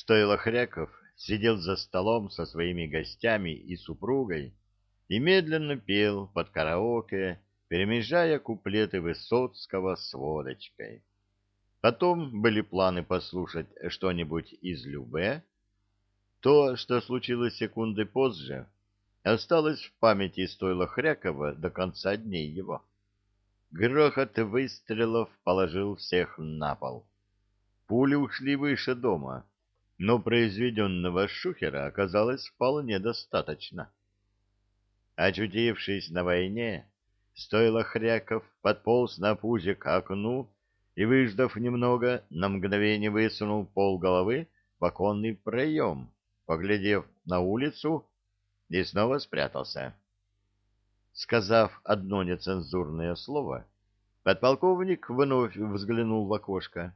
Стоило Хряков сидел за столом со своими гостями и супругой и медленно пел под караоке, перемежая куплеты Высоцкого с водочкой. Потом были планы послушать что-нибудь из Любе. То, что случилось секунды позже, осталось в памяти стойла Хрякова до конца дней его. Грохот выстрелов положил всех на пол. Пули ушли выше дома, но произведенного шухера оказалось вполне достаточно. Очутившись на войне, стоило Хряков подполз на пузе к окну и, выждав немного, на мгновение высунул пол головы в оконный проем, поглядев на улицу, и снова спрятался. Сказав одно нецензурное слово, подполковник вновь взглянул в окошко.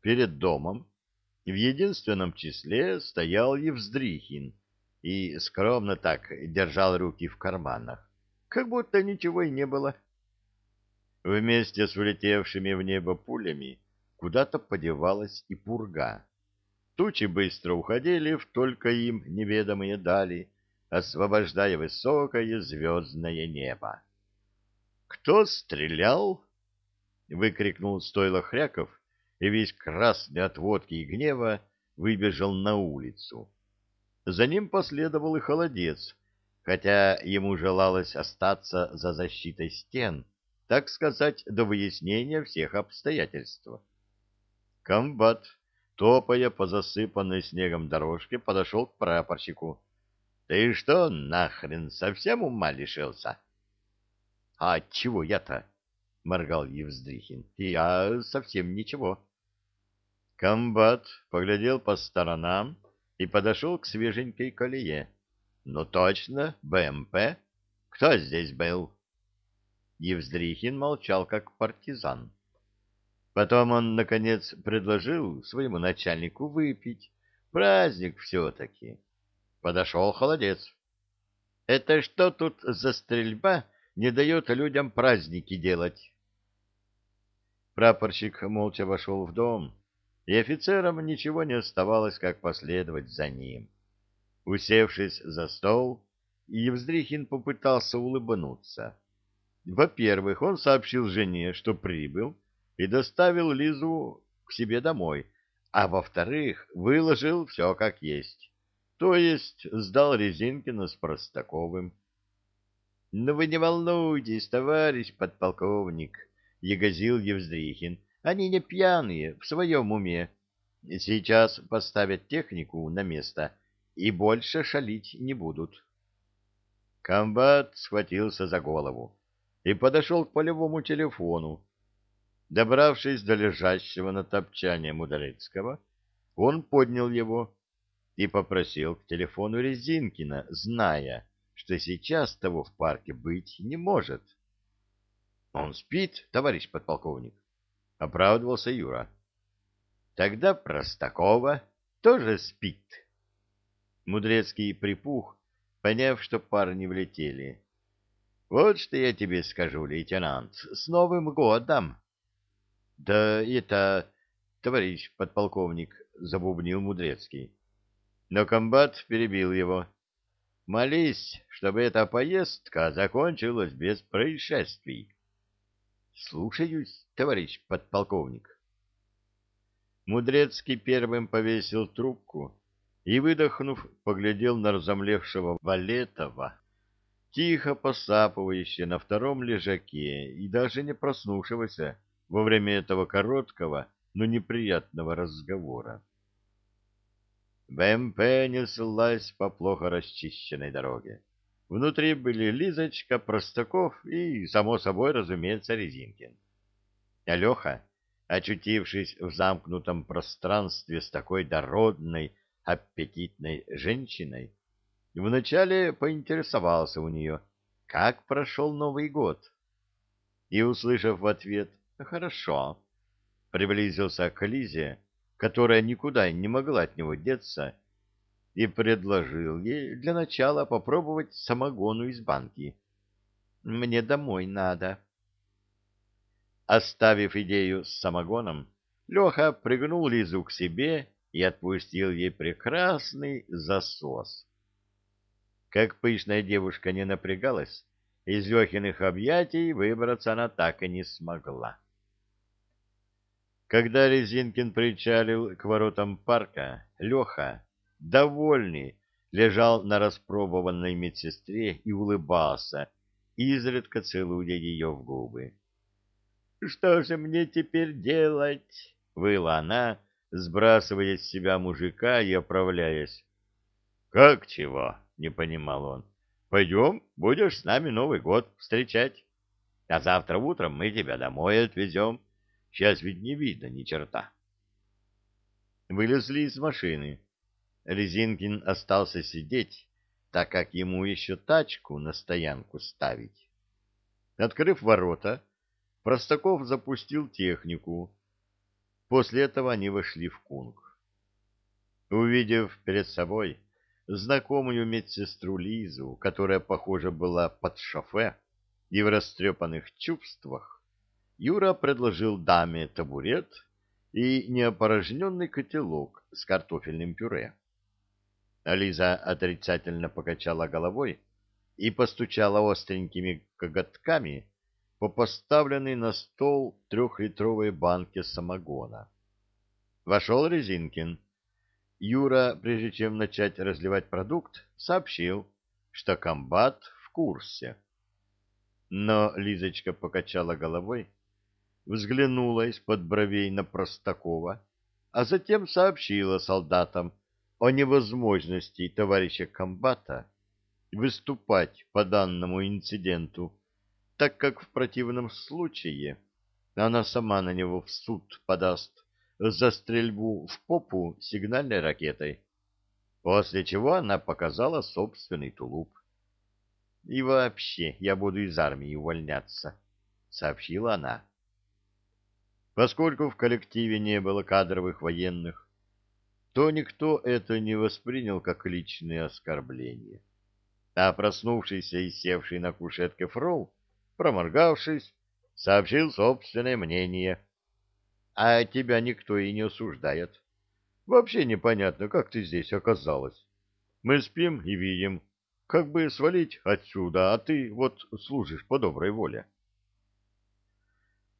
Перед домом в единственном числе стоял Евздрихин и скромно так держал руки в карманах, как будто ничего и не было. Вместе с улетевшими в небо пулями куда-то подевалась и пурга. Тучи быстро уходили в только им неведомые дали, освобождая высокое звездное небо. «Кто стрелял?» — выкрикнул стойло Хряков, и весь красный от водки и гнева выбежал на улицу. За ним последовал и холодец, хотя ему желалось остаться за защитой стен, так сказать, до выяснения всех обстоятельств. Комбат, топая по засыпанной снегом дорожке, подошел к прапорщику. — Ты что, нахрен, совсем ума лишился? — А чего я-то? — моргал Евздрихин. — Я совсем ничего. Комбат поглядел по сторонам и подошел к свеженькой колее. — Ну точно, БМП. Кто здесь был? Евздрихин молчал, как партизан. Потом он, наконец, предложил своему начальнику выпить. Праздник все-таки. Подошел холодец. — Это что тут за стрельба не дает людям праздники делать? Прапорщик молча вошел в дом и офицерам ничего не оставалось, как последовать за ним. Усевшись за стол, Евздрихин попытался улыбнуться. Во-первых, он сообщил жене, что прибыл, и доставил Лизу к себе домой, а во-вторых, выложил все как есть, то есть сдал Резинкина с Простаковым. — Ну вы не волнуйтесь, товарищ подполковник, — ягозил Евздрихин, они не пьяные, в своем уме. Сейчас поставят технику на место и больше шалить не будут. Комбат схватился за голову и подошел к полевому телефону. Добравшись до лежащего на топчане Мудрецкого, он поднял его и попросил к телефону Резинкина, зная, что сейчас того в парке быть не может. — Он спит, товарищ подполковник? — оправдывался Юра. Тогда Простакова тоже спит. Мудрецкий припух, поняв, что парни влетели. — Вот что я тебе скажу, лейтенант, с Новым годом! — Да это, товарищ подполковник, — забубнил Мудрецкий. Но комбат перебил его. — Молись, чтобы эта поездка закончилась без происшествий. Слушаюсь, товарищ подполковник. Мудрецкий первым повесил трубку и, выдохнув, поглядел на разомлевшего Валетова, тихо посапывающего на втором лежаке и даже не проснувшегося во время этого короткого, но неприятного разговора. БМП неслась по плохо расчищенной дороге. Внутри были Лизочка, Простаков и, само собой, разумеется, Резинкин. Алеха, очутившись в замкнутом пространстве с такой дородной, аппетитной женщиной, вначале поинтересовался у нее, как прошел Новый год. И, услышав в ответ «хорошо», приблизился к Лизе, которая никуда не могла от него деться, и предложил ей для начала попробовать самогону из банки. «Мне домой надо». Оставив идею с самогоном, Леха пригнул Лизу к себе и отпустил ей прекрасный засос. Как пышная девушка не напрягалась, из Лехиных объятий выбраться она так и не смогла. Когда Резинкин причалил к воротам парка, Леха, довольный, лежал на распробованной медсестре и улыбался, изредка целуя ее в губы. — Что же мне теперь делать? — выла она, сбрасывая с себя мужика и оправляясь. — Как чего? — не понимал он. — Пойдем, будешь с нами Новый год встречать. А завтра утром мы тебя домой отвезем. Сейчас ведь не видно ни черта. Вылезли из машины. Резинкин остался сидеть, так как ему еще тачку на стоянку ставить. Открыв ворота, Простаков запустил технику. После этого они вошли в кунг. Увидев перед собой знакомую медсестру Лизу, которая, похоже, была под шофе и в растрепанных чувствах, Юра предложил даме табурет и неопорожненный котелок с картофельным пюре. Лиза отрицательно покачала головой и постучала остренькими коготками по поставленной на стол трехлитровой банке самогона. Вошел Резинкин. Юра, прежде чем начать разливать продукт, сообщил, что комбат в курсе. Но Лизочка покачала головой, взглянула из-под бровей на Простакова, а затем сообщила солдатам, о невозможности товарища комбата выступать по данному инциденту, так как в противном случае она сама на него в суд подаст за стрельбу в попу сигнальной ракетой, после чего она показала собственный тулуп. «И вообще я буду из армии увольняться», — сообщила она. Поскольку в коллективе не было кадровых военных, то никто это не воспринял как личное оскорбление. А проснувшийся и севший на кушетке фрол, проморгавшись, сообщил собственное мнение. А тебя никто и не осуждает. Вообще непонятно, как ты здесь оказалась. Мы спим и видим, как бы свалить отсюда, а ты вот служишь по доброй воле.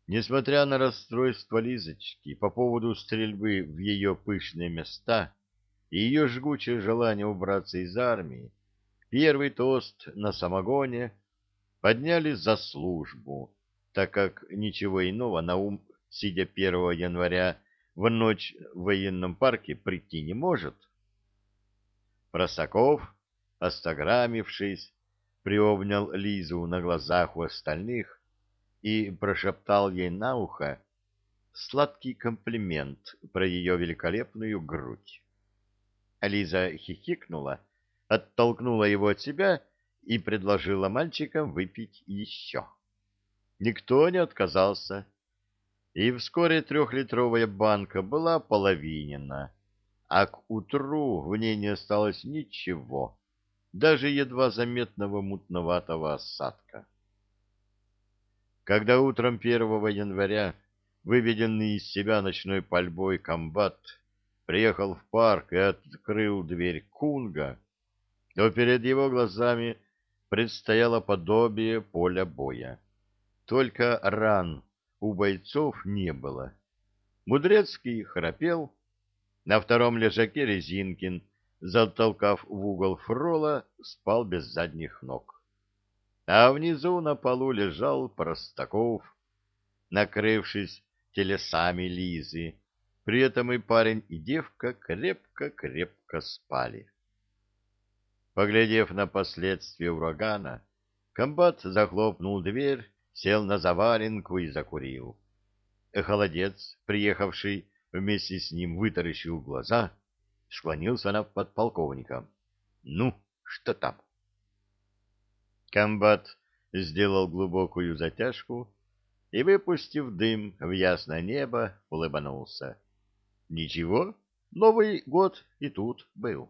Несмотря на расстройство Лизочки по поводу стрельбы в ее пышные места и ее жгучее желание убраться из армии, первый тост на самогоне подняли за службу, так как ничего иного на ум, сидя 1 января в ночь в военном парке, прийти не может. Просаков, остаграмившись, приобнял Лизу на глазах у остальных и прошептал ей на ухо сладкий комплимент про ее великолепную грудь. Лиза хихикнула, оттолкнула его от себя и предложила мальчикам выпить еще. Никто не отказался, и вскоре трехлитровая банка была половинена, а к утру в ней не осталось ничего, даже едва заметного мутноватого осадка. Когда утром 1 января, выведенный из себя ночной пальбой комбат, приехал в парк и открыл дверь Кунга, то перед его глазами предстояло подобие поля боя. Только ран у бойцов не было. Мудрецкий храпел, на втором лежаке Резинкин, затолкав в угол фрола, спал без задних ног а внизу на полу лежал Простаков, накрывшись телесами Лизы. При этом и парень, и девка крепко-крепко спали. Поглядев на последствия урагана, комбат захлопнул дверь, сел на заваленку и закурил. Холодец, приехавший вместе с ним, вытаращил глаза, склонился над подполковником. — Ну, что там? Комбат сделал глубокую затяжку и, выпустив дым в ясное небо, улыбнулся. Ничего, Новый год и тут был.